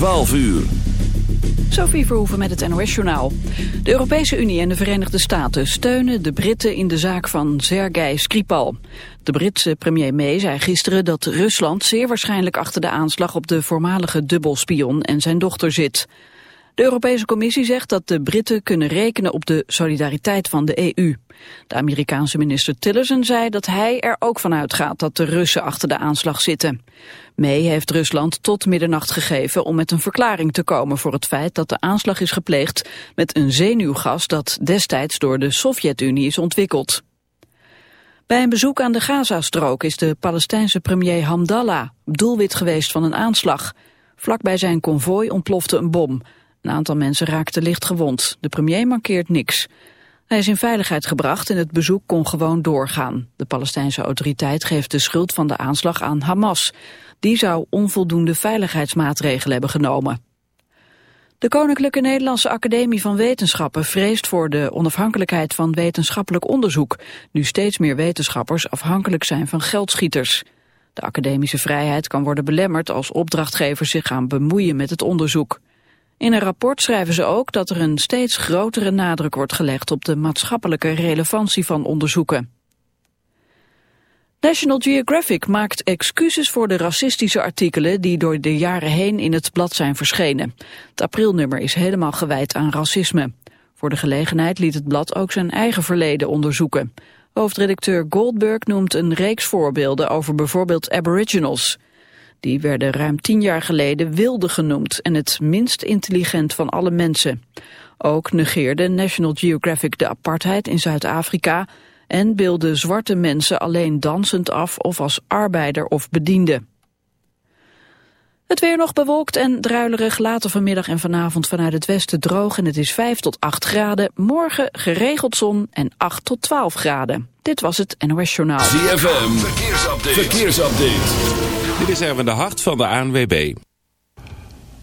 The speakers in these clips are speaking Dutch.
12 uur. Sophie Verhoeven met het NOS-journaal. De Europese Unie en de Verenigde Staten steunen de Britten in de zaak van Sergei Skripal. De Britse premier May zei gisteren dat Rusland zeer waarschijnlijk achter de aanslag op de voormalige dubbelspion en zijn dochter zit. De Europese Commissie zegt dat de Britten kunnen rekenen op de solidariteit van de EU. De Amerikaanse minister Tillerson zei dat hij er ook van uitgaat dat de Russen achter de aanslag zitten. May heeft Rusland tot middernacht gegeven om met een verklaring te komen voor het feit dat de aanslag is gepleegd met een zenuwgas dat destijds door de Sovjet-Unie is ontwikkeld. Bij een bezoek aan de Gazastrook is de Palestijnse premier Hamdallah doelwit geweest van een aanslag. Vlakbij zijn konvooi ontplofte een bom. Een aantal mensen raakten licht gewond. De premier markeert niks. Hij is in veiligheid gebracht en het bezoek kon gewoon doorgaan. De Palestijnse autoriteit geeft de schuld van de aanslag aan Hamas. Die zou onvoldoende veiligheidsmaatregelen hebben genomen. De Koninklijke Nederlandse Academie van Wetenschappen vreest voor de onafhankelijkheid van wetenschappelijk onderzoek, nu steeds meer wetenschappers afhankelijk zijn van geldschieters. De academische vrijheid kan worden belemmerd als opdrachtgevers zich gaan bemoeien met het onderzoek. In een rapport schrijven ze ook dat er een steeds grotere nadruk wordt gelegd op de maatschappelijke relevantie van onderzoeken. National Geographic maakt excuses voor de racistische artikelen die door de jaren heen in het blad zijn verschenen. Het aprilnummer is helemaal gewijd aan racisme. Voor de gelegenheid liet het blad ook zijn eigen verleden onderzoeken. Hoofdredacteur Goldberg noemt een reeks voorbeelden over bijvoorbeeld aboriginals. Die werden ruim tien jaar geleden wilde genoemd en het minst intelligent van alle mensen. Ook negeerde National Geographic de apartheid in Zuid-Afrika en beelden zwarte mensen alleen dansend af of als arbeider of bediende. Het weer nog bewolkt en druilerig, later vanmiddag en vanavond vanuit het westen droog en het is 5 tot 8 graden. Morgen geregeld zon en 8 tot 12 graden. Dit was het NOS Journaal. ZFM, verkeersupdate. verkeersupdate. Dit is even de hart van de ANWB.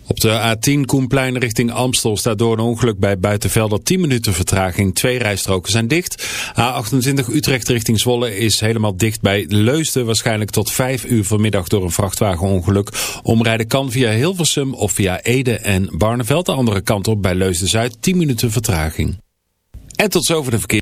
Op de A10 Koenplein richting Amstel staat door een ongeluk bij Buitenvelder 10 minuten vertraging. Twee rijstroken zijn dicht. A28 Utrecht richting Zwolle is helemaal dicht bij Leusden. Waarschijnlijk tot 5 uur vanmiddag door een vrachtwagenongeluk. Omrijden kan via Hilversum of via Ede en Barneveld. De andere kant op bij Leusden-Zuid 10 minuten vertraging. En tot zover de verkeer.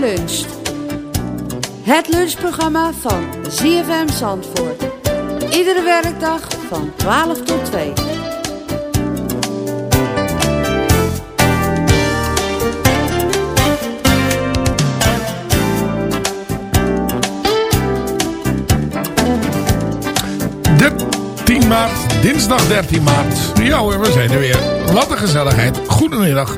geluncht. Het lunchprogramma van ZFM Zandvoort. Iedere werkdag van 12 tot 2. De 10 maart, dinsdag 13 maart. Ja hoor, we zijn er weer. Wat een gezelligheid. Goedemiddag.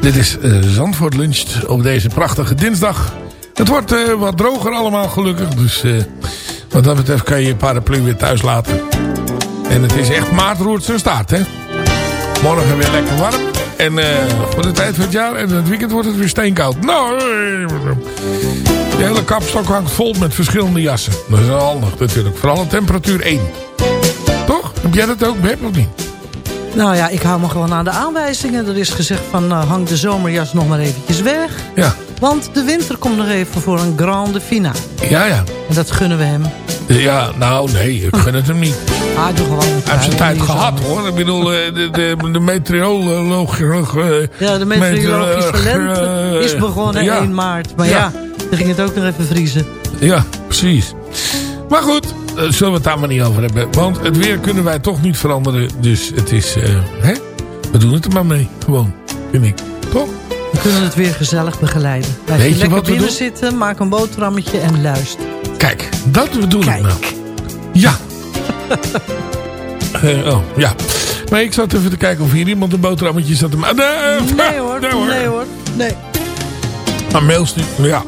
Dit is uh, Zandvoort Lunch op deze prachtige dinsdag. Het wordt uh, wat droger allemaal gelukkig. Dus uh, wat dat betreft kan je je paraplu weer thuis laten. En het is echt maart roert zijn staart hè. Morgen weer lekker warm. En voor de tijd van het jaar en het weekend wordt het weer steenkoud. Nou, de hele kapstok hangt vol met verschillende jassen. Dat is wel handig natuurlijk. Vooral temperatuur 1. Toch? Heb jij dat ook, Beb, of niet? Nou ja, ik hou me gewoon aan de aanwijzingen. Er is gezegd van uh, hang de zomerjas nog maar eventjes weg. Ja. Want de winter komt nog even voor een grande finale. Ja, ja. En dat gunnen we hem. Ja, nou nee, ik gun het hem niet. Ah, doe gewoon Hij heeft zijn tijd gehad hoor. Ik bedoel, eh, de, de, de meteoroloog... ja, de meteorologische lente is begonnen ja. 1 maart. Maar ja. ja, dan ging het ook nog even vriezen. Ja, precies. Maar goed, zullen we het daar maar niet over hebben. Want het weer kunnen wij toch niet veranderen. Dus het is, uh, hè? we doen het er maar mee. Gewoon, vind ik. Toch? We kunnen het weer gezellig begeleiden. Blijf Weet je lekker wat binnen doen? zitten, maak een boterhammetje en luister. Kijk, dat we doen Kijk. nou. Ja. uh, oh, ja. Maar ik zat even te kijken of hier iemand een boterhammetje zat te maken. nee, hoor. nee hoor. Nee hoor. Nee. Een mail sturen, ja.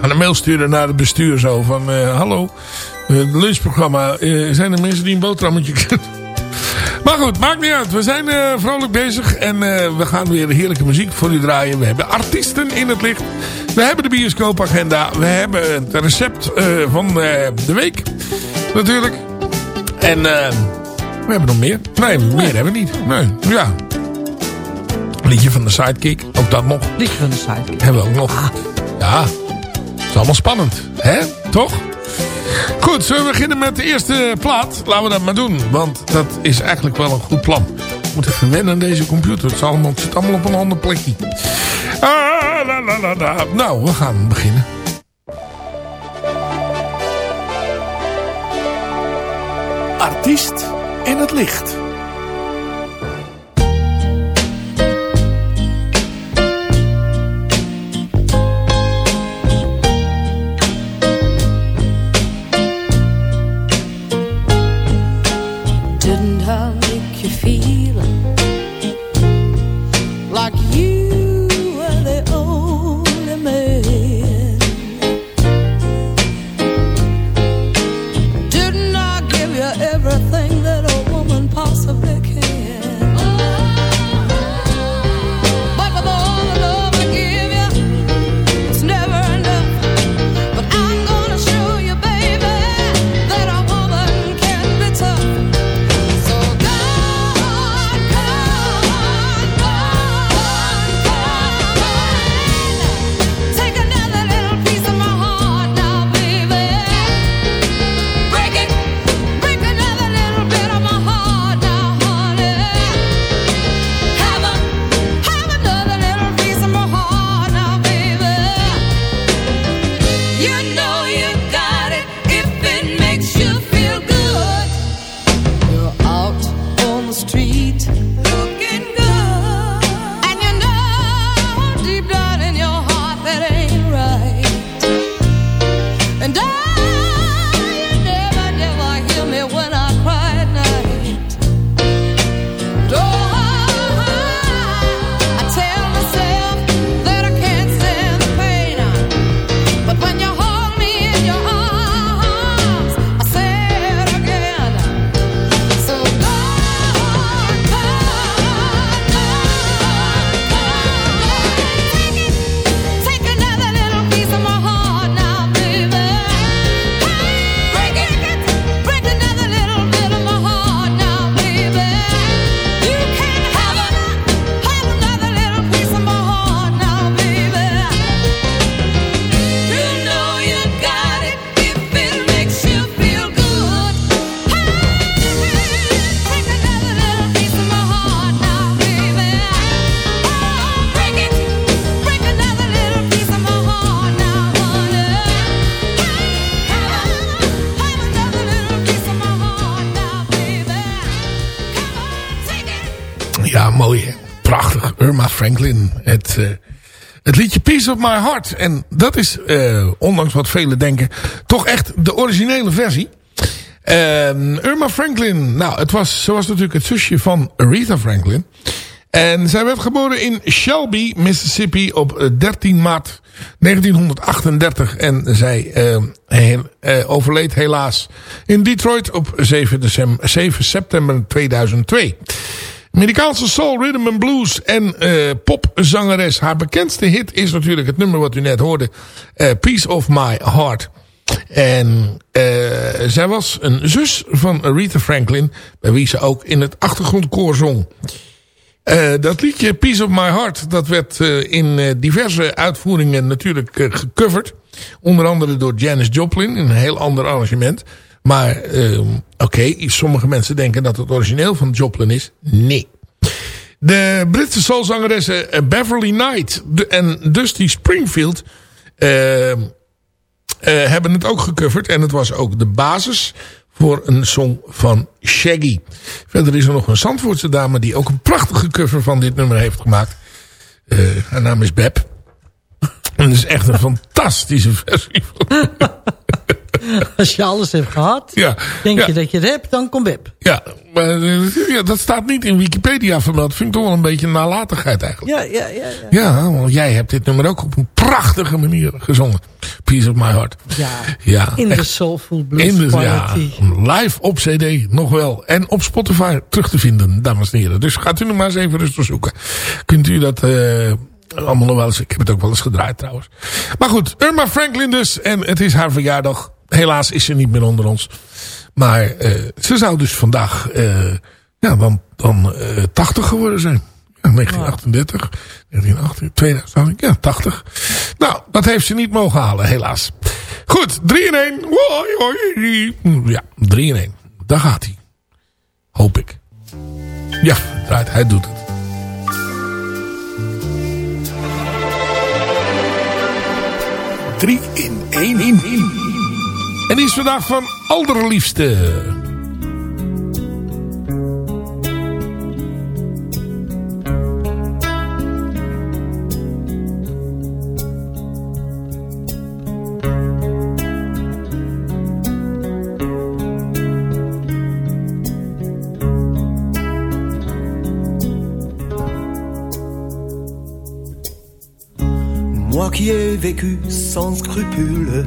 Aan een mail sturen naar het bestuur zo van... hallo, het lunchprogramma. Uh, zijn er mensen die een boterhammetje kunnen? Maar goed, maakt niet uit. We zijn uh, vrolijk bezig. En uh, we gaan weer heerlijke muziek voor u draaien. We hebben artiesten in het licht. We hebben de bioscoopagenda. We hebben het recept van de week. Natuurlijk. En we hebben nog meer. Nee, meer hebben we niet. Nee, ja. Liedje van de Sidekick. Ook dat nog. Liedje van de Sidekick. Hebben we ook nog. Ah. Ja. Het is allemaal spannend. Hè? Toch? Goed, zullen we beginnen met de eerste plaat? Laten we dat maar doen, want dat is eigenlijk wel een goed plan. Ik moet even wennen aan deze computer. Het, allemaal, het zit allemaal op een ander plekje. Ah. Nou, we gaan beginnen. Artiest in het licht. Franklin. Het, uh, het liedje Peace of My Heart. En dat is, uh, ondanks wat velen denken, toch echt de originele versie. Uh, Irma Franklin. Nou, het was, ze was natuurlijk het zusje van Aretha Franklin. En zij werd geboren in Shelby, Mississippi op 13 maart 1938. En zij uh, overleed helaas in Detroit op 7, december, 7 september 2002. Amerikaanse soul, rhythm and blues en uh, popzangeres. Haar bekendste hit is natuurlijk het nummer wat u net hoorde. Uh, Peace of My Heart. En uh, zij was een zus van Aretha Franklin. Bij wie ze ook in het achtergrondkoor zong. Dat liedje Peace of My Heart. Dat werd in diverse uitvoeringen natuurlijk gecoverd. Onder andere door Janis Joplin. In een heel ander arrangement. Maar uh, oké, sommige mensen denken dat het origineel van Joplin is. Nee. De Britse soulzangeressen Beverly Knight en Dusty Springfield uh, uh, hebben het ook gecoverd. En het was ook de basis voor een song van Shaggy. Verder is er nog een Zandvoortse dame die ook een prachtige cover van dit nummer heeft gemaakt. Uh, haar naam is Beb. En dat is echt een fantastische versie. Als je alles hebt gehad, ja, denk ja. je dat je het hebt, dan kom Beb. Ja, maar ja, dat staat niet in Wikipedia vermeld. Vind ik toch wel een beetje een nalatigheid eigenlijk. Ja, ja, ja. Ja, ja want jij hebt dit nummer ook op een prachtige manier gezongen. Peace of my heart. ja. Ja, in echt. de soulful blues In de, ja, live op cd, nog wel. En op Spotify terug te vinden, dames en heren. Dus gaat u nog maar eens even rustig zoeken. Kunt u dat uh, allemaal nog wel eens... Ik heb het ook wel eens gedraaid trouwens. Maar goed, Irma Franklin dus. En het is haar verjaardag. Helaas is ze niet meer onder ons. Maar uh, ze zou dus vandaag uh, ja, dan, dan uh, 80 geworden zijn. Ja, 1938, 1938, 2000, ja, 80. Nou, dat heeft ze niet mogen halen, helaas. Goed, 3 in 1. Ja, 3 in 1. Daar gaat hij. Hoop ik. Ja, hij doet het. Drie in één in. En die is vandaag van allerliefste. Moi qui ai vécu sans scrupules,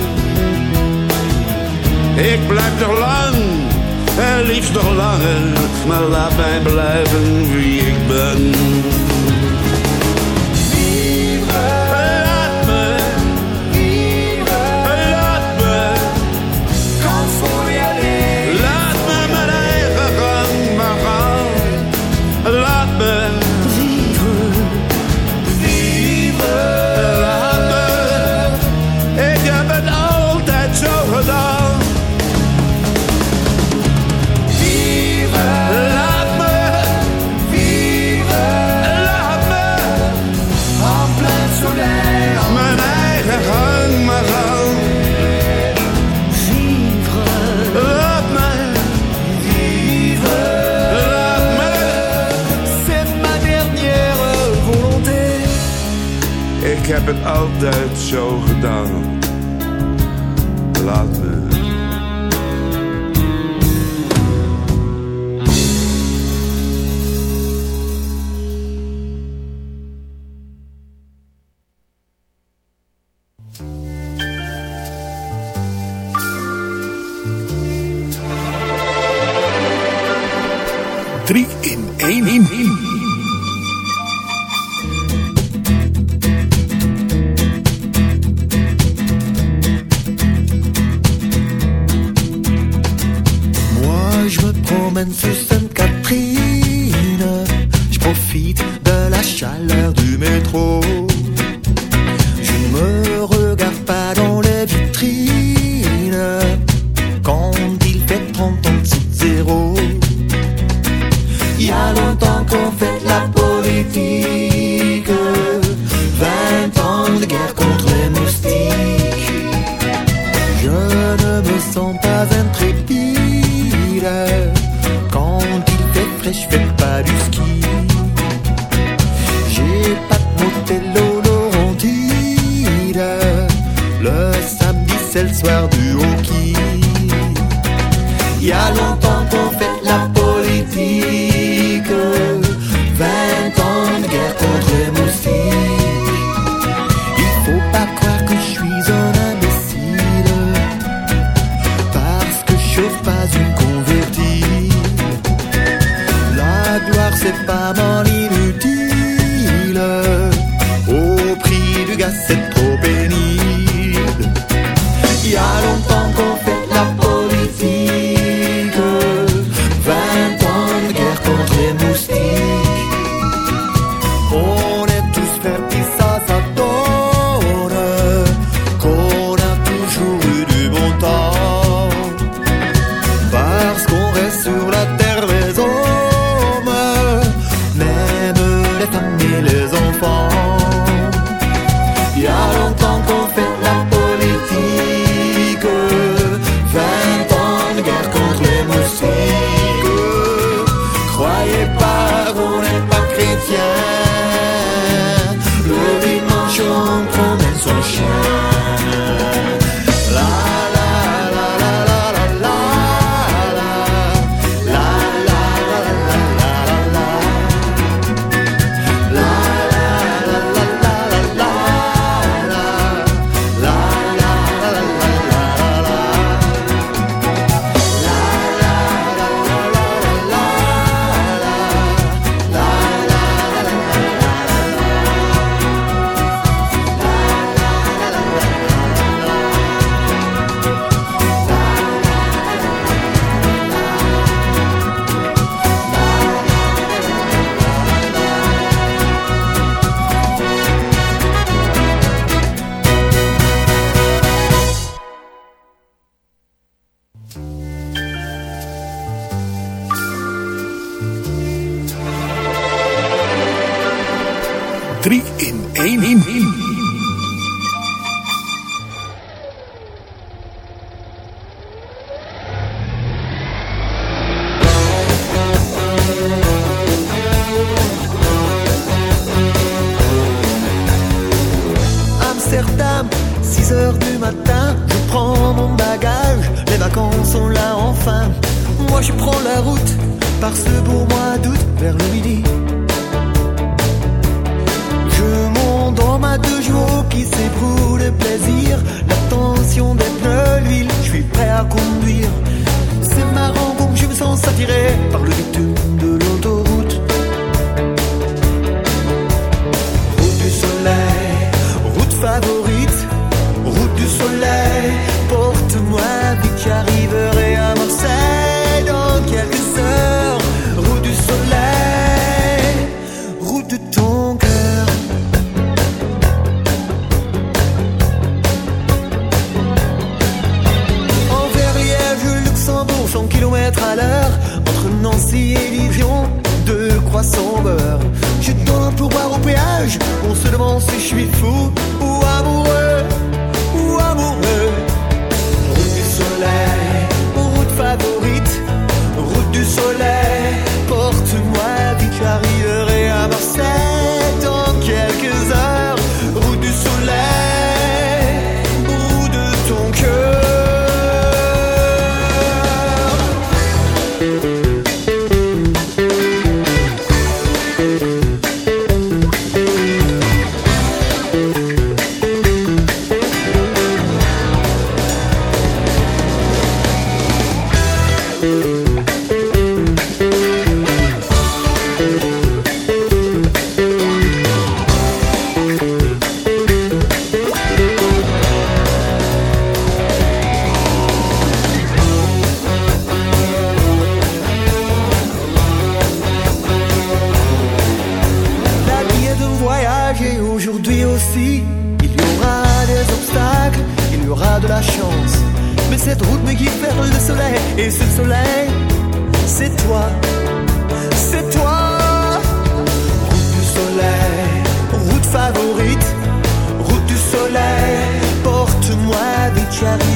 Ik blijf nog lang, en liefst nog langer, maar laat mij blijven wie ik ben. Heb het altijd zo gedaan. to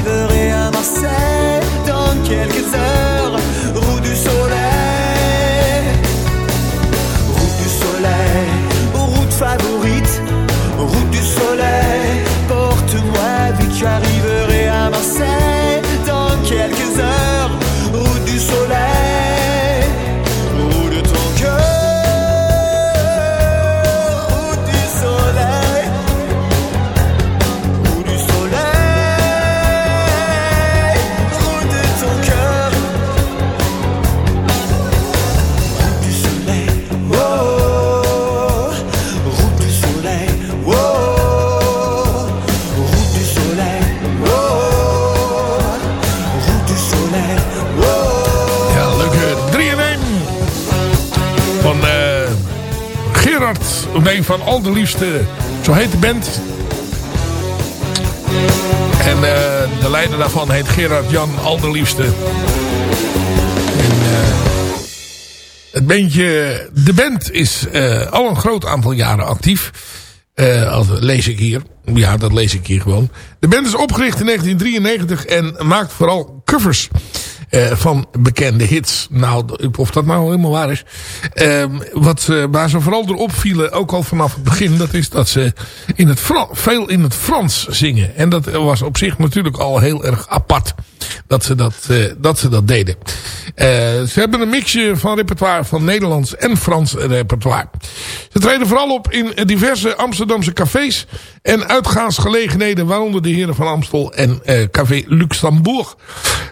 rêverai van Al de Liefste, zo heet de band. En eh, de leider daarvan heet Gerard Jan Alderliefste. En eh, het bandje, de band is eh, al een groot aantal jaren actief. Als, lees ik hier. Ja, dat lees ik hier gewoon. De band is opgericht in 1993 en maakt vooral covers eh, van bekende hits. Nou, of dat nou helemaal waar is. Ehm, wat, eh, waar ze vooral door opvielen, ook al vanaf het begin, dat is dat ze in het veel in het Frans zingen. En dat was op zich natuurlijk al heel erg apart dat ze dat, eh, dat, ze dat deden. Eh, ze hebben een mixje van repertoire van Nederlands en Frans repertoire. Ze treden vooral op in diverse Amsterdamse cafés en uitgaansgelegenheden, waaronder de Heren van Amstel en eh, Café Luxembourg.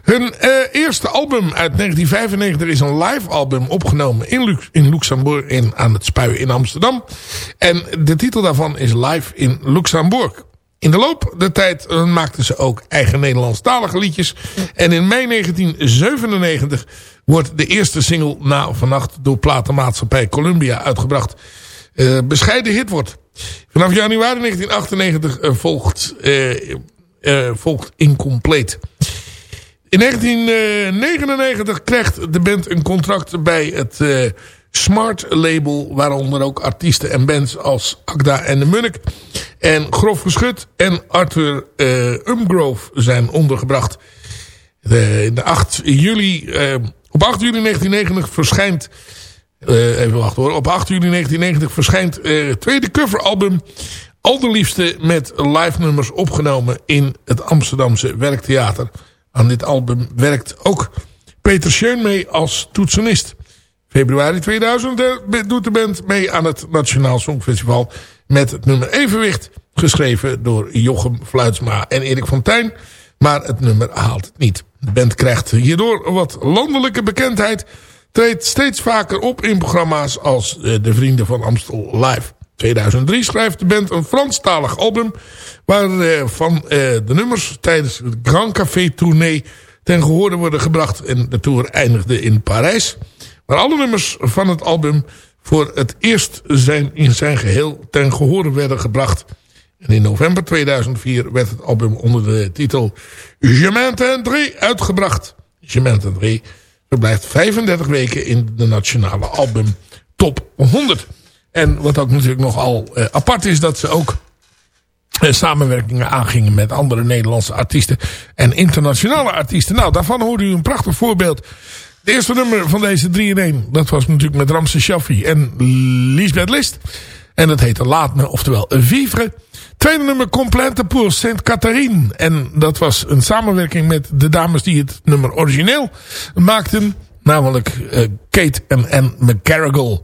Hun eerste album uit 1995 is een live album opgenomen in, Lux in Luxembourg in, aan het Spuien in Amsterdam. En de titel daarvan is Live in Luxembourg. In de loop der tijd eh, maakten ze ook eigen Nederlandstalige liedjes. En in mei 1997 wordt de eerste single na vannacht door platenmaatschappij Columbia uitgebracht. Eh, bescheiden hit wordt. Vanaf januari 1998 eh, volgt, volgt Incompleet. In 1999 krijgt de band een contract bij het Smart label. Waaronder ook artiesten en bands als Agda en de Munnik. En Grof Geschut en Arthur eh, Umgrove zijn ondergebracht. De, de 8 juli, eh, op 8 juli 1990 verschijnt... eh, even wachten hoor. Op 8 juli 1990 verschijnt eh, het tweede coveralbum allerliefste met live nummers opgenomen in het Amsterdamse Werktheater. Aan dit album werkt ook Peter Schön mee als toetsenist. Februari 2000 doet de band mee aan het Nationaal Songfestival met het nummer Evenwicht. Geschreven door Jochem Fluitsma en Erik van Tijn. Maar het nummer haalt het niet. De band krijgt hierdoor wat landelijke bekendheid. Treedt steeds vaker op in programma's als eh, De Vrienden van Amstel Live. 2003 schrijft de band een Franstalig album... waarvan eh, de nummers tijdens de Grand Café tournee ten gehoorde worden gebracht. En de tour eindigde in Parijs. Maar alle nummers van het album voor het eerst zijn in zijn geheel ten gehore werden gebracht. En in november 2004 werd het album onder de titel Je m'entendrai uitgebracht. Je m'entendrai verblijft 35 weken in de nationale album Top 100. En wat ook natuurlijk nogal uh, apart is dat ze ook uh, samenwerkingen aangingen met andere Nederlandse artiesten en internationale artiesten. Nou, daarvan hoorde u een prachtig voorbeeld. De eerste nummer van deze 3 in 1, dat was natuurlijk met Ramses Shaffi en Lisbeth List. En dat heette Laat Me, oftewel Vivre. Tweede nummer Complainte pour Saint-Catherine. En dat was een samenwerking met de dames die het nummer origineel maakten. Namelijk uh, Kate en Anne.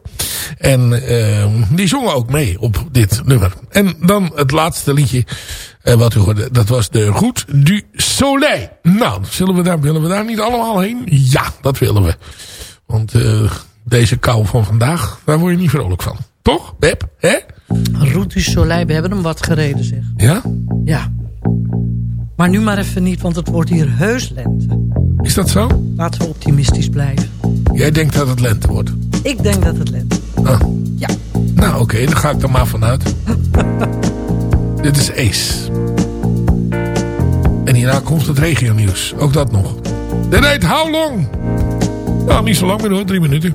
En uh, die zongen ook mee op dit nummer. En dan het laatste liedje uh, wat u hoorde. Dat was de Route du Soleil. Nou, zullen we daar, willen we daar niet allemaal heen? Ja, dat willen we. Want deze kou van vandaag, daar word je niet vrolijk van. Toch, Beb? Hè? Route du Soleil, we hebben hem wat gereden zeg. Ja? Ja. Maar nu maar even niet, want het wordt hier heus lente. Is dat zo? Laten we optimistisch blijven. Jij denkt dat het lente wordt? Ik denk dat het lente wordt. Ah. Ja. Nou oké, dan ga ik er maar vanuit. Dit is Ace. En hierna komt het regionieuws. Ook dat nog. Dit heet How Long? Nou, niet zo lang meer hoor, drie minuten.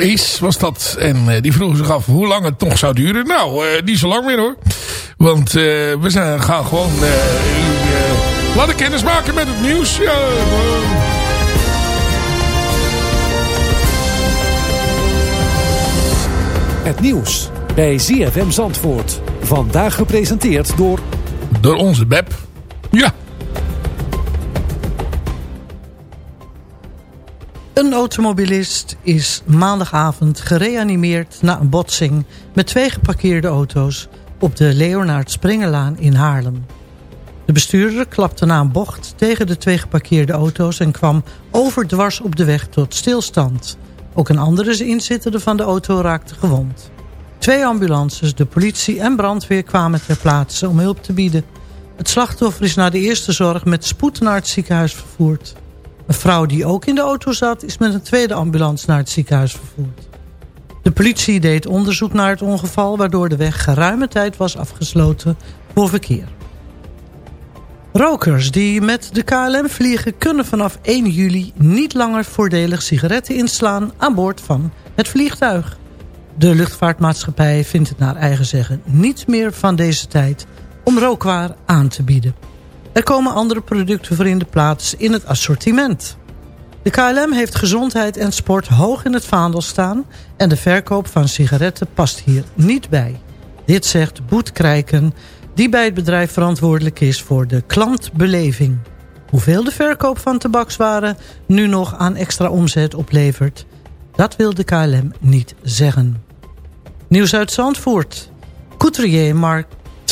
Ace was dat. En die vroegen zich af hoe lang het nog zou duren. Nou, niet zo lang meer hoor. Want we zijn, gaan gewoon laten kennis maken met het nieuws. Ja, Het nieuws bij ZFM Zandvoort. Vandaag gepresenteerd door... Door onze Beb. Ja. Een automobilist is maandagavond gereanimeerd na een botsing... met twee geparkeerde auto's op de Leonard Springerlaan in Haarlem. De bestuurder klapte na een bocht tegen de twee geparkeerde auto's... en kwam overdwars op de weg tot stilstand. Ook een andere inzittende van de auto raakte gewond. Twee ambulances, de politie en brandweer kwamen ter plaatse om hulp te bieden. Het slachtoffer is naar de eerste zorg met spoed naar het ziekenhuis vervoerd. Een vrouw die ook in de auto zat is met een tweede ambulance naar het ziekenhuis vervoerd. De politie deed onderzoek naar het ongeval... waardoor de weg geruime tijd was afgesloten voor verkeer. Rokers die met de KLM vliegen kunnen vanaf 1 juli niet langer voordelig sigaretten inslaan aan boord van het vliegtuig. De luchtvaartmaatschappij vindt het naar eigen zeggen niet meer van deze tijd om rookwaar aan te bieden. Er komen andere producten voor in de plaats in het assortiment. De KLM heeft gezondheid en sport hoog in het vaandel staan... en de verkoop van sigaretten past hier niet bij. Dit zegt Boet Krijken, die bij het bedrijf verantwoordelijk is voor de klantbeleving. Hoeveel de verkoop van tabakswaren nu nog aan extra omzet oplevert... dat wil de KLM niet zeggen. Nieuws uit Zandvoort. Couturier Mark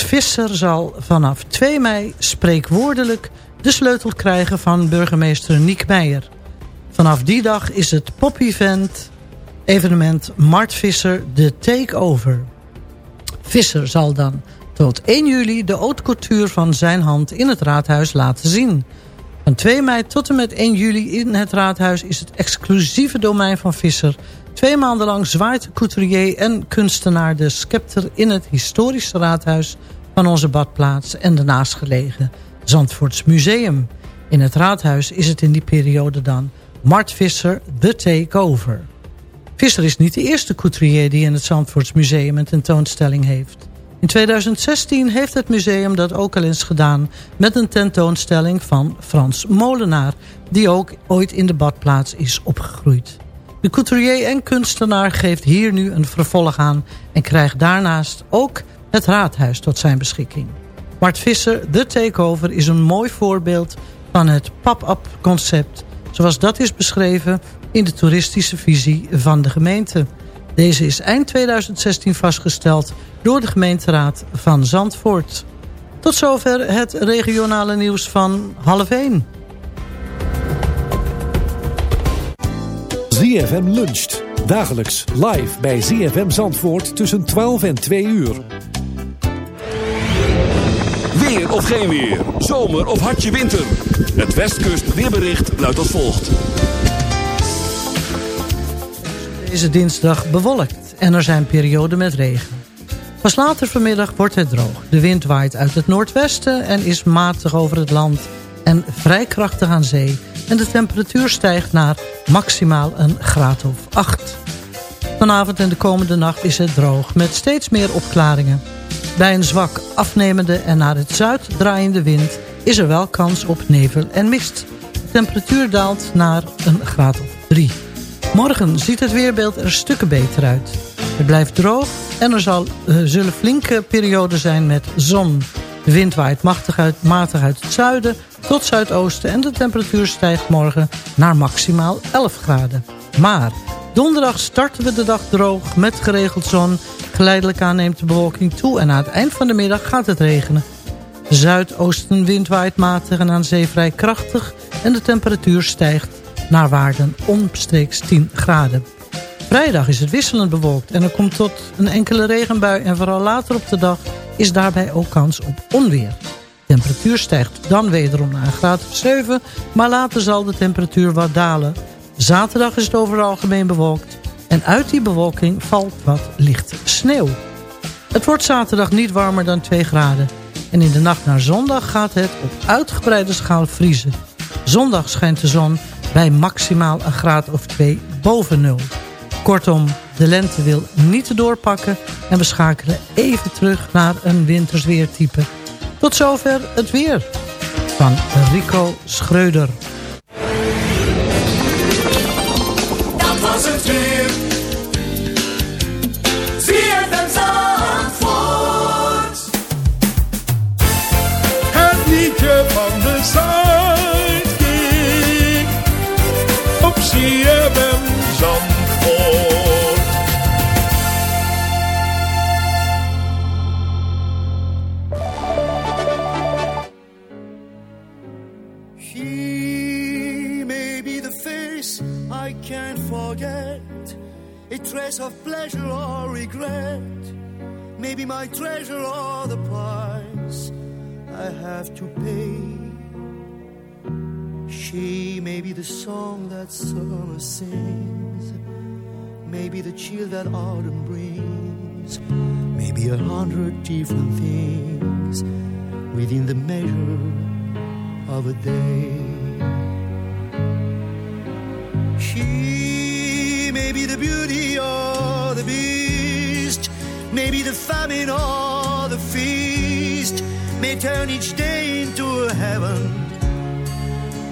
Visser zal vanaf 2 mei spreekwoordelijk de sleutel krijgen van burgemeester Niek Meijer. Vanaf die dag is het pop-event evenement Mart Visser de Takeover. Visser zal dan tot 1 juli de haute couture van zijn hand in het raadhuis laten zien. Van 2 mei tot en met 1 juli in het raadhuis is het exclusieve domein van Visser... Twee maanden lang zwaait couturier en kunstenaar de scepter in het historische raadhuis van onze badplaats en de naastgelegen Zandvoorts Museum. In het raadhuis is het in die periode dan Mart Visser The Takeover. Visser is niet de eerste couturier die in het Zandvoorts Museum een tentoonstelling heeft. In 2016 heeft het museum dat ook al eens gedaan met een tentoonstelling van Frans Molenaar, die ook ooit in de badplaats is opgegroeid. De couturier en kunstenaar geeft hier nu een vervolg aan... en krijgt daarnaast ook het raadhuis tot zijn beschikking. Mart Visser, The Takeover, is een mooi voorbeeld van het pop-up concept... zoals dat is beschreven in de toeristische visie van de gemeente. Deze is eind 2016 vastgesteld door de gemeenteraad van Zandvoort. Tot zover het regionale nieuws van half 1. ZFM luncht. Dagelijks live bij ZFM Zandvoort tussen 12 en 2 uur. Weer of geen weer. Zomer of hartje winter. Het Westkust weerbericht luidt als volgt. Deze dinsdag bewolkt en er zijn perioden met regen. Pas later vanmiddag wordt het droog. De wind waait uit het noordwesten en is matig over het land en vrij krachtig aan zee en de temperatuur stijgt naar maximaal een graad of 8. Vanavond en de komende nacht is het droog met steeds meer opklaringen. Bij een zwak afnemende en naar het zuid draaiende wind is er wel kans op nevel en mist. De temperatuur daalt naar een graad of 3. Morgen ziet het weerbeeld er stukken beter uit. Het blijft droog en er zal, uh, zullen flinke perioden zijn met zon. De wind waait machtig uit, matig uit het zuiden tot zuidoosten... en de temperatuur stijgt morgen naar maximaal 11 graden. Maar donderdag starten we de dag droog met geregeld zon. Geleidelijk aan neemt de bewolking toe en aan het eind van de middag gaat het regenen. Zuidoostenwind waait matig en aan zee vrij krachtig... en de temperatuur stijgt naar waarden omstreeks 10 graden. Vrijdag is het wisselend bewolkt en er komt tot een enkele regenbui... en vooral later op de dag is daarbij ook kans op onweer. De temperatuur stijgt dan wederom naar een graad of 7, maar later zal de temperatuur wat dalen. Zaterdag is het over algemeen bewolkt en uit die bewolking valt wat lichte sneeuw. Het wordt zaterdag niet warmer dan 2 graden en in de nacht naar zondag gaat het op uitgebreide schaal vriezen. Zondag schijnt de zon bij maximaal een graad of 2 boven nul. Kortom, de lente wil niet doorpakken en we schakelen even terug naar een wintersweertype. Tot zover het weer van Rico Schreuder. CFM Zandvoort. She may be the face I can't forget, a trace of pleasure or regret, maybe my treasure or the price I have to pay. She may be the song that summer sings, maybe the chill that autumn brings, maybe a hundred different things within the measure of a day. She may be the beauty or the beast, maybe the famine or the feast, may turn each day into a heaven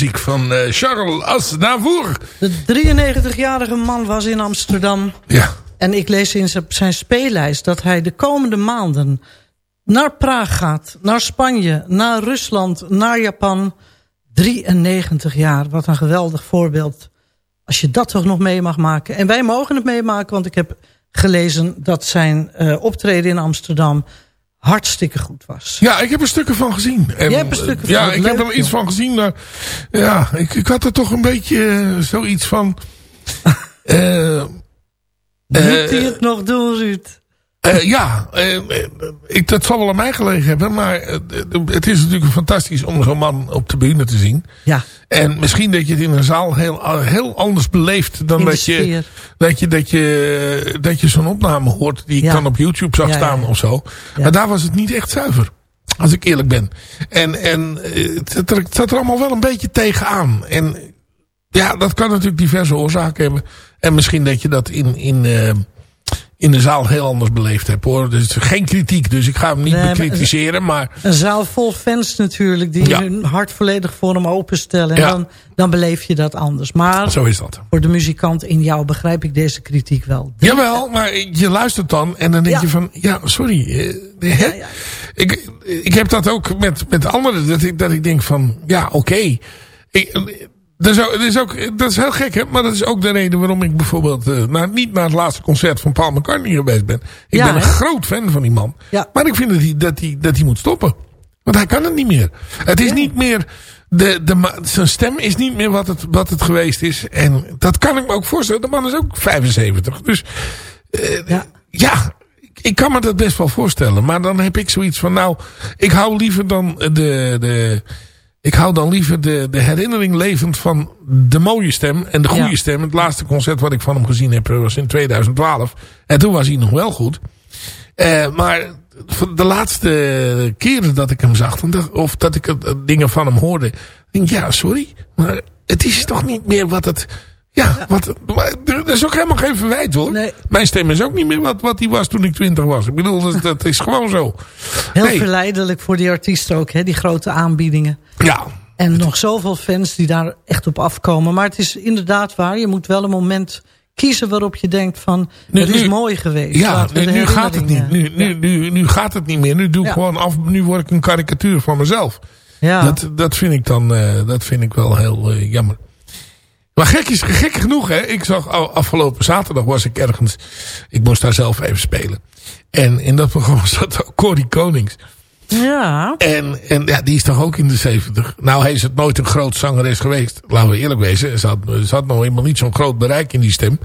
Muziek van eh, Charles Aznavour. De 93-jarige man was in Amsterdam. Ja. En ik lees in zijn speellijst dat hij de komende maanden naar Praag gaat, naar Spanje, naar Rusland, naar Japan. 93 jaar, wat een geweldig voorbeeld. Als je dat toch nog mee mag maken. En wij mogen het meemaken, want ik heb gelezen dat zijn uh, optreden in Amsterdam hartstikke goed was. Ja, ik heb er stukken van gezien. En, Jij hebt er stukken ja, van ik leuk, heb er iets joh. van gezien. Maar ja, ik, ik had er toch een beetje uh, zoiets van... Uh, Moet hij het nog doen, Ruud? Uh, ja, uh, ik, dat zal wel aan mij gelegen hebben. Maar uh, het is natuurlijk fantastisch om zo'n man op de bühne te zien. Ja. En misschien dat je het in een zaal heel, heel anders beleeft dan dat je, dat je, dat je, dat je zo'n opname hoort die Ja. ik dan op YouTube zag Ja, staan of zo. Maar daar was het niet echt zuiver. Als ik eerlijk ben. En, en eh, het, zat er, het zat er allemaal wel een beetje tegenaan. En ja, dat kan natuurlijk diverse oorzaken hebben. En misschien dat je dat in, in, eh, in de zaal heel anders beleefd hebt hoor. Dus geen kritiek, dus ik ga hem niet Nee, bekritiseren. Maar Een zaal vol fans natuurlijk, die Ja. hun hart volledig voor hem openstellen. En Ja. dan, dan beleef je dat anders. Maar zo is dat. voor de muzikant in jou begrijp ik deze kritiek wel. Jawel, maar je luistert dan en dan denk Ja. je van... Ja, sorry. eh, hè? Ik, ik heb dat ook met, met anderen. Dat ik, dat ik denk van... Ja, oké. Ik- Dat is, ook, dat, is ook, dat is heel gek, hè? Maar dat is ook de reden waarom ik bijvoorbeeld naar, niet naar het laatste concert van Paul McCartney geweest ben. Ik Ja, ben een hè? groot fan van die man. Ja. Maar ik vind dat hij, dat, hij, dat hij moet stoppen. Want hij kan het niet meer. Het is niet meer... De, de, zijn stem is niet meer wat het, wat het geweest is. En dat kan ik me ook voorstellen. De man is ook 75. Dus eh, Ja. ja, ik kan me dat best wel voorstellen. Maar dan heb ik zoiets van, nou, ik hou liever dan de, de, ik hou dan liever de, de herinnering levend van de mooie stem en de goede Ja. stem. Het laatste concert wat ik van hem gezien heb was in 2012. En toen was hij nog wel goed. Eh, maar de laatste keren dat ik hem zag, of dat ik eh, dingen van hem hoorde, denk ik, ja, sorry, maar het is toch niet meer wat het... Ja, Wat, maar er is ook helemaal geen verwijt hoor. Mijn stem is ook niet meer wat, wat die was toen ik twintig was. Ik bedoel, dat, dat is gewoon zo. Heel Nee. verleidelijk voor die artiesten ook, hè, die grote aanbiedingen. Ja. En nog zoveel fans die daar echt op afkomen. Maar het is inderdaad waar. Je moet wel een moment kiezen waarop je denkt van... Nu- het is nu- mooi geweest. Ja, nu, gaat het niet. Nu, nu, nu, nu gaat het niet meer. Nu doe ik Ja. gewoon af. Nu word ik een karikatuur van mezelf. Ja. Dat, dat vind ik dan eh, dat vind ik wel heel eh, jammer. Maar gek is gek genoeg, hè. Ik zag al- afgelopen zaterdag was ik ergens. Ik moest daar zelf even spelen. En in dat programma zat ook Corrie Konings. Ja. En, en ja, die is toch ook in de 70. Nou, hij is het nooit een groot zangeres geweest. Laten we eerlijk wezen. Ze had, ze had nog helemaal niet zo'n groot bereik in die stem.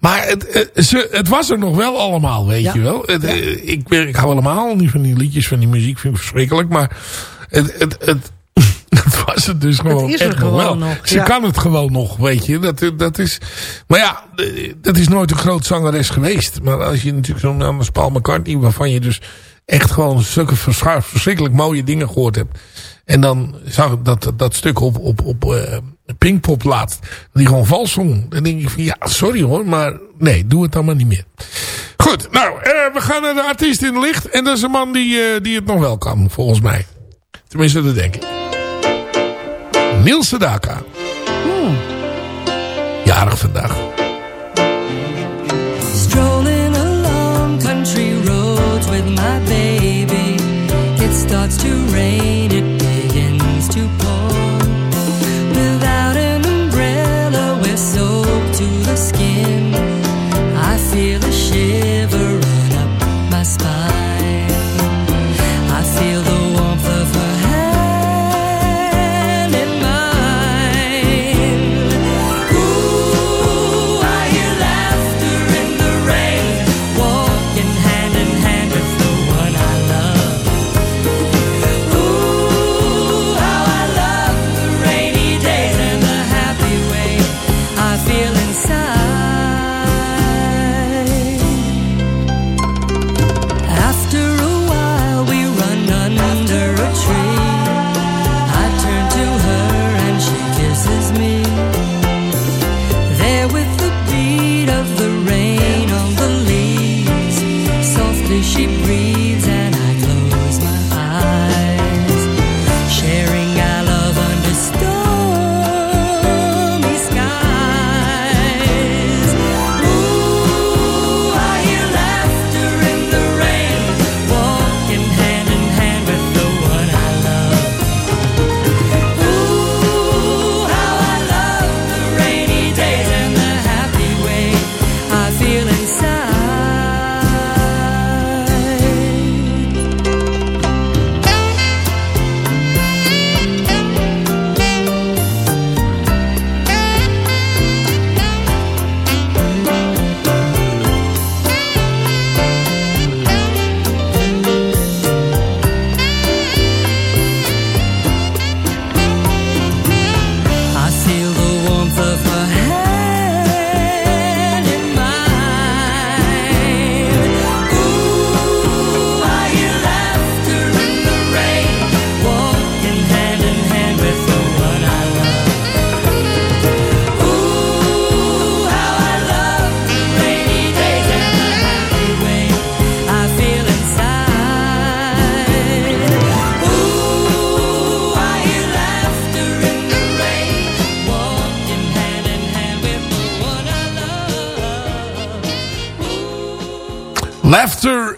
Maar het, eh, ze, het was er nog wel allemaal, weet je wel. Het, eh, ik, ik hou helemaal niet van die liedjes, van die muziek. Vind ik verschrikkelijk. Maar het, het, het was het dus gewoon is er gewoon wel. nog, Ze ja. kan het gewoon nog, weet je. Dat, dat is, maar ja, dat is nooit een groot zangeres geweest. Maar als je natuurlijk zo'n anders Paul McCartney... waarvan je dus echt gewoon zulke verscha- verschrikkelijk mooie dingen gehoord hebt. En dan zag ik dat, dat stuk op, op, op eh, Pinkpop laatst. Die gewoon vals zong. Dan denk ik van ja, sorry hoor. Maar nee, doe het dan maar niet meer. Goed, nou, eh, we gaan naar de artiest in het licht. En dat is een man die, eh, die het nog wel kan, volgens mij. Tenminste, dat denk ik. Niels Sedaka. Jarig vandaag.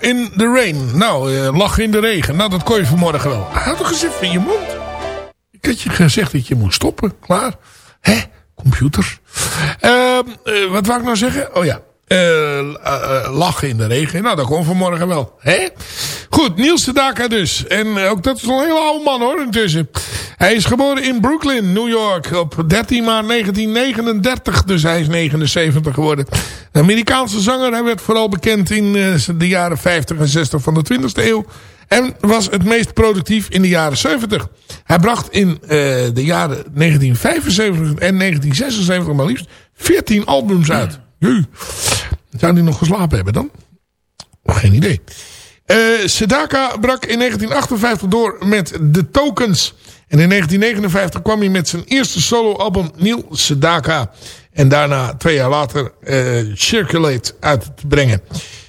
In the rain. Nou, eh, lachen in de regen. Nou, dat kon je vanmorgen wel. Houd toch eens even in je mond. Ik had je gezegd dat je moet stoppen. Klaar. Hè? Computer. Ehm, eh, wat wou ik nou zeggen? Oh ja. Eh, lachen in de regen. Nou, dat kon vanmorgen wel. Hè? Goed, Niels de Daka dus. En ook dat is een hele oude man hoor, intussen. Hij is geboren in Brooklyn, New York. Op 13 maart 1939. Dus hij is 79 geworden. Een Amerikaanse zanger. Hij werd vooral bekend in eh, de jaren 50 en 60 van de 20e eeuw. En was het meest productief in de jaren 70. Hij bracht in uh, de jaren 1975 en 1976 maar liefst 14 albums uit. Jee. Zou hij nog geslapen hebben dan? Geen idee. Uh, Sedaka brak in 1958 door met The Tokens. En in 1959 kwam hij met zijn eerste soloalbum Neil Sedaka. En daarna twee jaar later uh, Circulate uit te brengen.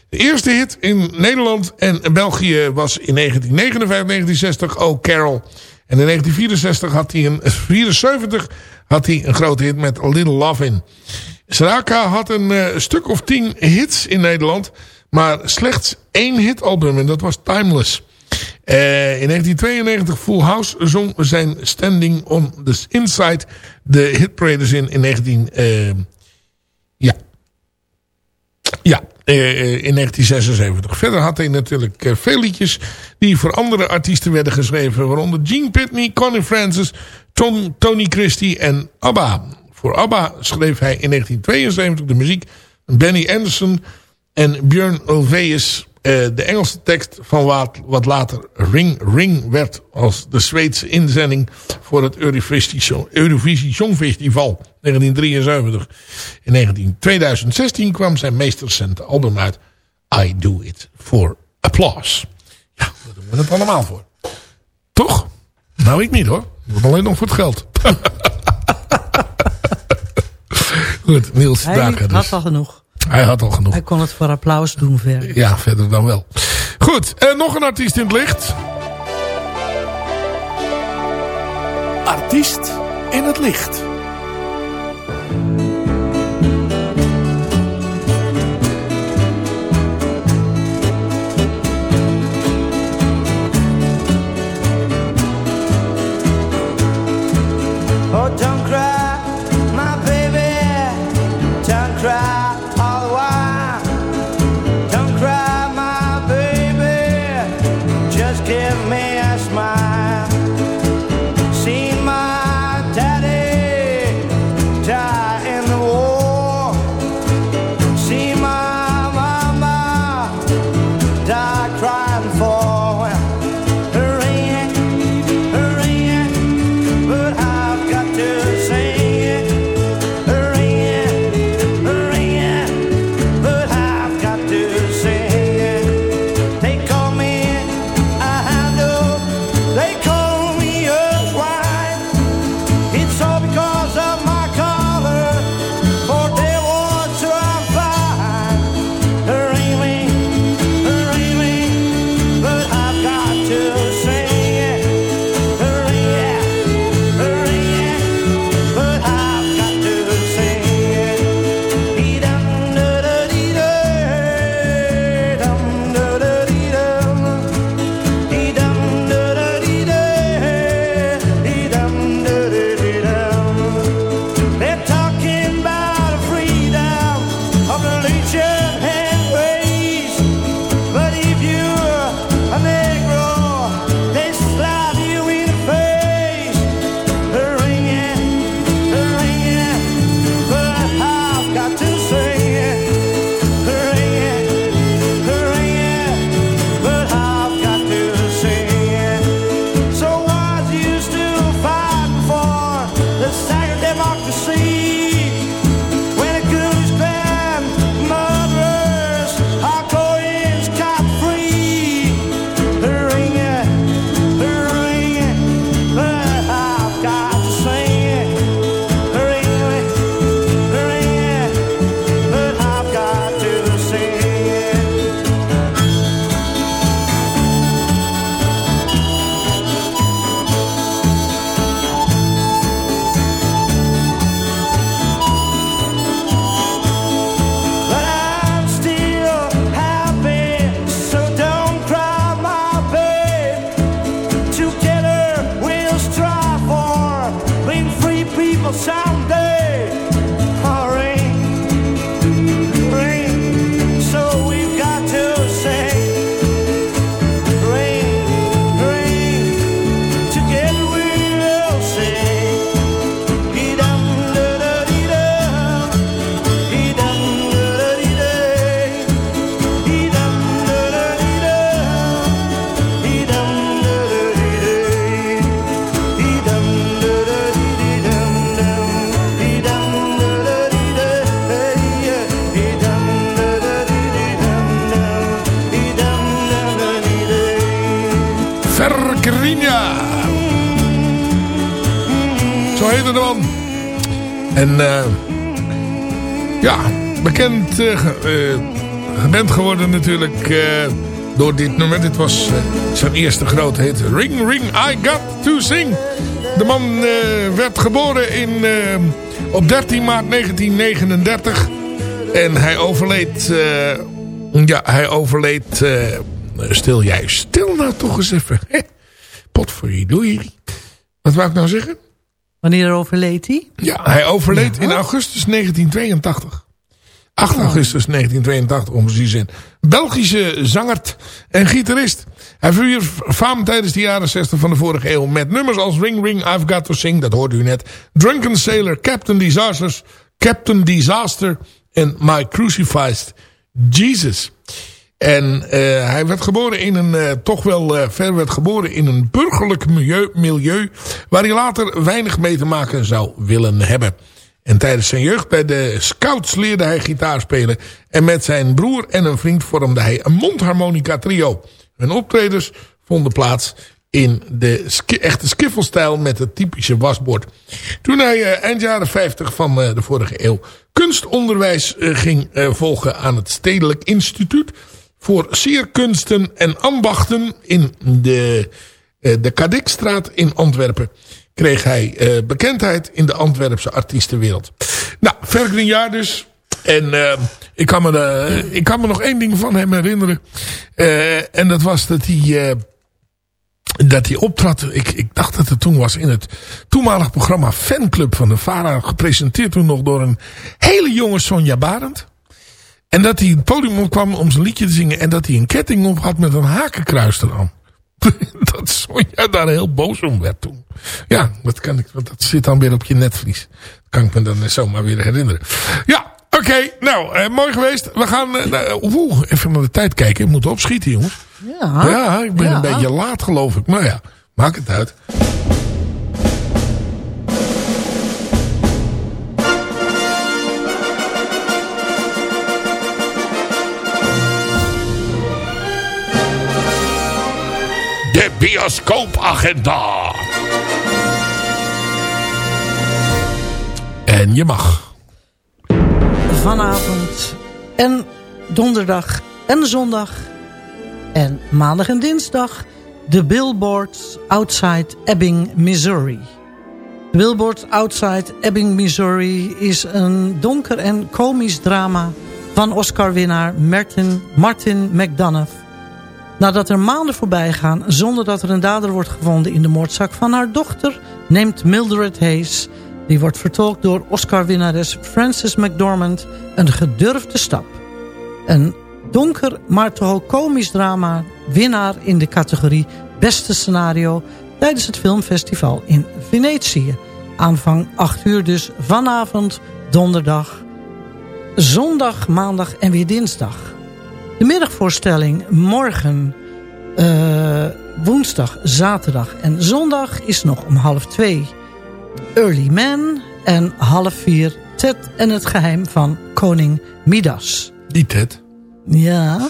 De eerste hit in Nederland en België was in 1959, 1960 Oh Carol. En in 1964 had hij een, 74 had hij een grote hit met A Little Love In. Sedaka had een uh, stuk of tien hits in Nederland. Maar slechts één hitalbum en dat was Timeless. Uh, in 1992 Full House zong zijn Standing on the Inside de hitparaders in in 19... Uh, ja. Ja, uh, in 1976. Verder had hij natuurlijk veel liedjes die voor andere artiesten werden geschreven. Waaronder Gene Pitney, Connie Francis, Tom, Tony Christie en ABBA. Voor ABBA schreef hij in 1972 de muziek. Benny Anderson en Björn Ulvaeus de Engelse tekst van wat, wat later Ring Ring werd als de Zweedse inzending voor het Eurovisie, Eurovisie Songfestival 1973. In 19, 2016 kwam zijn meest recente album uit I Do It For Applause. Ja, daar doen we het allemaal voor. Toch? Nou, ik niet hoor. Ik alleen nog voor het geld. Goed, Niels Hij Daker had dus. al genoeg. Hij had al genoeg. Hij kon het voor applaus doen verder. Ja, verder dan wel. Goed, en nog een artiest in het licht. Artiest in het licht. Natuurlijk door dit nummer. Dit was zijn eerste grote hit. Ring, ring, I got to sing. De man werd geboren in, op 13 maart 1939. En hij overleed... ja, hij overleed... stil jij, stil nou toch eens even. Pot voor je, doei. Wat wou ik nou zeggen? Wanneer overleed hij? Ja, hij overleed in augustus 1982. 8 augustus 1982 om precies zijn. Belgische zanger en gitarist. Hij verwierf faam tijdens de jaren 60 van de vorige eeuw met nummers als Ring Ring I've Got To Sing, dat hoorde u net. Drunken Sailor, Captain Disasters, Captain Disaster en My Crucified Jesus. En uh, hij werd geboren in een, uh, toch wel uh, ver werd geboren in een burgerlijk milieu, milieu, waar hij later weinig mee te maken zou willen hebben. En tijdens zijn jeugd bij de Scouts leerde hij gitaar spelen. En met zijn broer en een vriend vormde hij een mondharmonica trio. Hun optredens vonden plaats in de echte skiffelstijl met het typische wasbord. Toen hij eind jaren 50 van de vorige eeuw kunstonderwijs ging volgen aan het Stedelijk Instituut voor sierkunsten en ambachten in de, de Kadikstraat in Antwerpen kreeg hij uh, bekendheid in de Antwerpse artiestenwereld. Nou, verder een jaar dus. En uh, ik, kan me, ik kan me nog één ding van hem herinneren. en dat was dat hij dat hij optrad. Ik, ik dacht dat het toen was in het toenmalig programma Fanclub van de VARA. Gepresenteerd toen nog door een hele jonge Sonja Barend. En dat hij het podium opkwam om zijn liedje te zingen. En dat hij een ketting op had met een hakenkruis eraan. dat Sonja daar heel boos om werd toen. Ja, dat, kan ik, dat zit dan weer op je netvlies. Dat kan ik me dan zomaar weer herinneren. Ja, oké. nou, eh, mooi geweest. We gaan uh, oeh, even naar de tijd kijken. Ik moet opschieten, jongens. Ja, ja ik ben een beetje laat, geloof ik. Maar ja, maakt het uit. Bioscoopagenda. En je mag. Vanavond en donderdag en zondag en maandag en dinsdag... de Billboards Outside Ebbing, Missouri. De Billboards Outside Ebbing, Missouri is een donker en komisch drama... van Oscar-winnaar Martin, Martin McDonough Nadat er maanden voorbij gaan zonder dat er een dader wordt gevonden in de moordzak van haar dochter... neemt Mildred Hayes, die wordt vertolkt door Oscar-winnares Frances McDormand... een gedurfde stap. Een donker, maar toch komisch drama... winnaar in de categorie Beste Scenario... tijdens het filmfestival in Venetië. Aanvang 8 uur dus vanavond, donderdag, zondag, maandag en weer dinsdag... De middagvoorstelling morgen, uh, woensdag, zaterdag en zondag is nog om half twee. Early Man en half vier Ted en het geheim van koning Midas. Die Ted? Ja.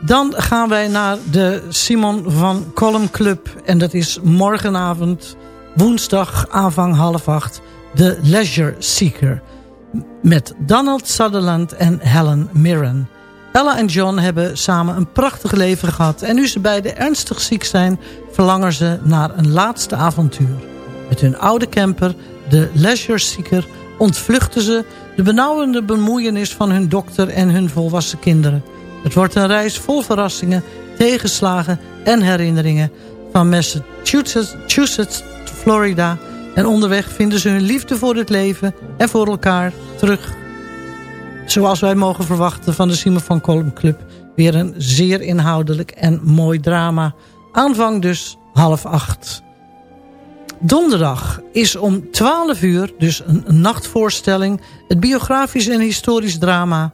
Dan gaan wij naar de Simon van Column Club. En dat is morgenavond, woensdag, aanvang half acht. De Leisure Seeker. Met Donald Sutherland en Helen Mirren. Ella en John hebben samen een prachtig leven gehad... en nu ze beide ernstig ziek zijn... verlangen ze naar een laatste avontuur. Met hun oude camper, de Leisure Seeker... ontvluchten ze de benauwende bemoeienis van hun dokter... en hun volwassen kinderen. Het wordt een reis vol verrassingen, tegenslagen en herinneringen... van Massachusetts, Florida... en onderweg vinden ze hun liefde voor het leven en voor elkaar terug zoals wij mogen verwachten van de Simon van Kolm Club... weer een zeer inhoudelijk en mooi drama. Aanvang dus half acht. Donderdag is om 12 uur, dus een nachtvoorstelling... het biografisch en historisch drama...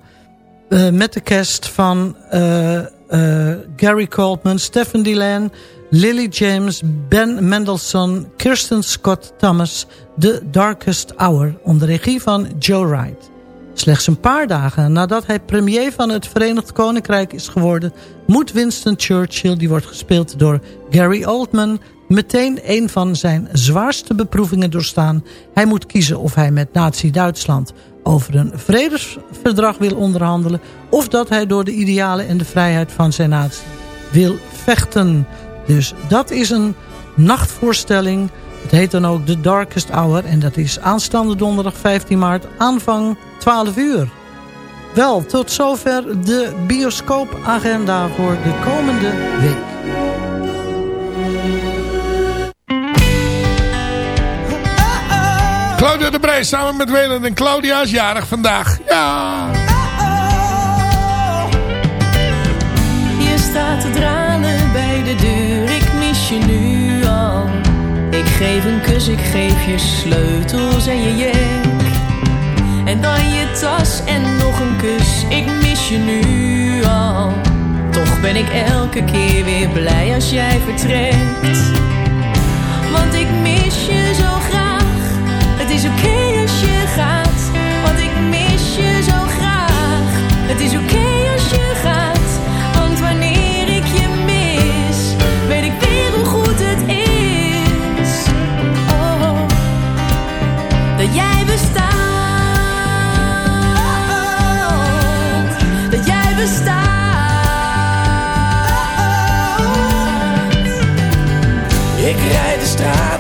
Uh, met de cast van uh, uh, Gary Coltman, Stephen Delan... Lily James, Ben Mendelssohn, Kirsten Scott Thomas... The Darkest Hour, onder regie van Joe Wright. Slechts een paar dagen nadat hij premier van het Verenigd Koninkrijk is geworden... moet Winston Churchill, die wordt gespeeld door Gary Oldman... meteen een van zijn zwaarste beproevingen doorstaan. Hij moet kiezen of hij met nazi-Duitsland over een vredesverdrag wil onderhandelen... of dat hij door de idealen en de vrijheid van zijn natie wil vechten. Dus dat is een nachtvoorstelling. Het heet dan ook The Darkest Hour en dat is aanstaande donderdag 15 maart aanvang 12 uur. Wel, tot zover de bioscoopagenda voor de komende week. Claudia de Brij samen met Welen en Claudia is jarig vandaag. Ja. Je staat te dralen bij de deur, ik mis je nu al. Ik geef een kus, ik geef je sleutels en je jek. En dan je tas en nog een kus, ik mis je nu al. Toch ben ik elke keer weer blij als jij vertrekt. Want ik mis je zo graag. Het is oké als je gaat, want ik mis je zo graag. Het is oké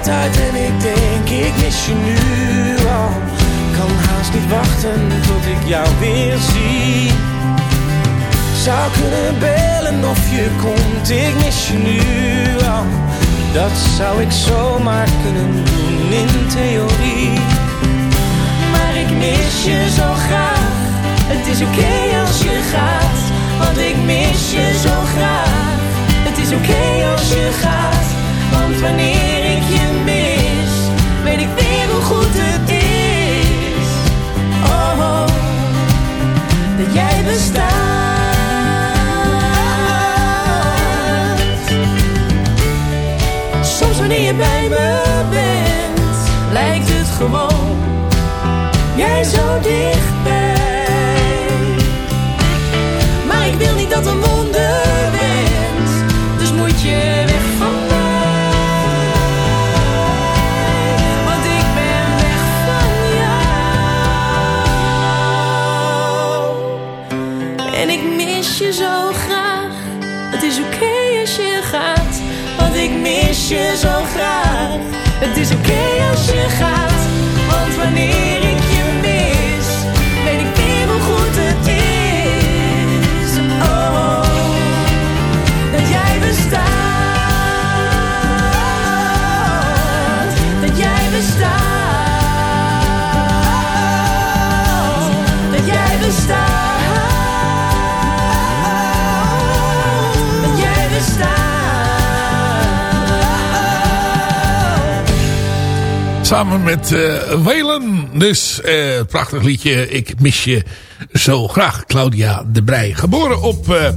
en ik denk, ik mis je nu al. Kan haast niet wachten tot ik jou weer zie. Zou kunnen bellen of je komt, ik mis je nu al. Dat zou ik zomaar kunnen doen in theorie. Maar ik mis je zo graag. Het is oké als je gaat, want ik mis je zo graag. Het is oké als je gaat. Want wanneer ik je mis, weet ik weer hoe goed het is. Oh, oh dat jij bestaat. Soms wanneer je bij me bent, lijkt het gewoon jij zo dichtbij. Maar ik wil niet dat een wonder je zo graag. Het is oké als je gaat. Want wanneer ik Samen met eh Welen. Dus eh prachtig liedje. Ik mis je zo graag. Claudia de Brij. Geboren op eh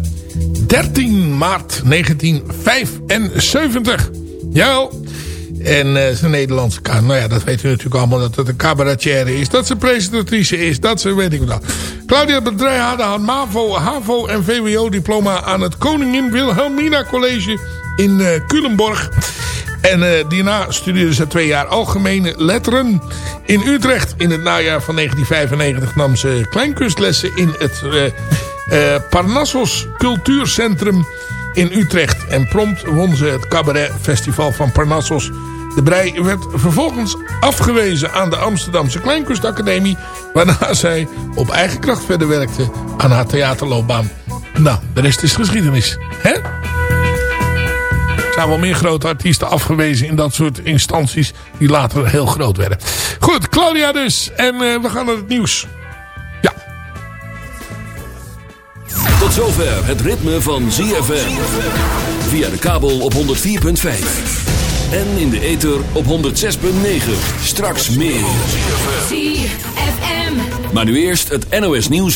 13 maart 1975. Jawel. En eh zijn Nederlandse ka- Nou ja, dat weten we natuurlijk allemaal. Dat het een cabaretière is. Dat ze presentatrice is. Dat ze weet ik wat. Claudia de Brij had een MAVO, HAVO en VWO diploma aan het Koningin Wilhelmina College in eh Culemborg. En eh, daarna studeerde ze twee jaar algemene letteren in Utrecht. In het najaar van 1995 nam ze kleinkunstlessen in het eh, eh, Parnassos Cultuurcentrum in Utrecht. En prompt won ze het cabaret festival van Parnassos. De Brij werd vervolgens afgewezen aan de Amsterdamse Kleinkunstacademie... waarna zij op eigen kracht verder werkte aan haar theaterloopbaan. Nou, de rest is geschiedenis. Hè? Zijn wel meer grote artiesten afgewezen in dat soort instanties die later heel groot werden. Goed, Claudia dus. En eh, we gaan naar het nieuws. Tot zover het ritme van ZFM. Via de kabel op 104.5. En in de ether op 106.9. Straks meer. ZFM. Maar nu eerst het NOS nieuws.